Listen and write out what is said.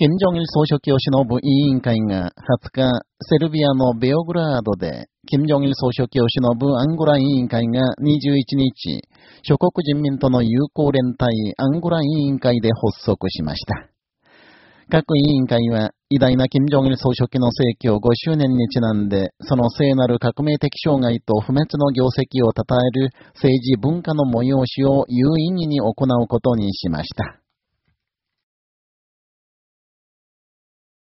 金正日総書記を偲ぶ委員会が20日、セルビアのベオグラードで、金正日総書記を偲ぶアンゴラ委員会が21日、諸国人民との友好連帯アンゴラ委員会で発足しました。各委員会は、偉大な金正日総書記の逝去5周年にちなんで、その聖なる革命的障害と不滅の業績を称える政治文化の催しを有意義に行うことにしました。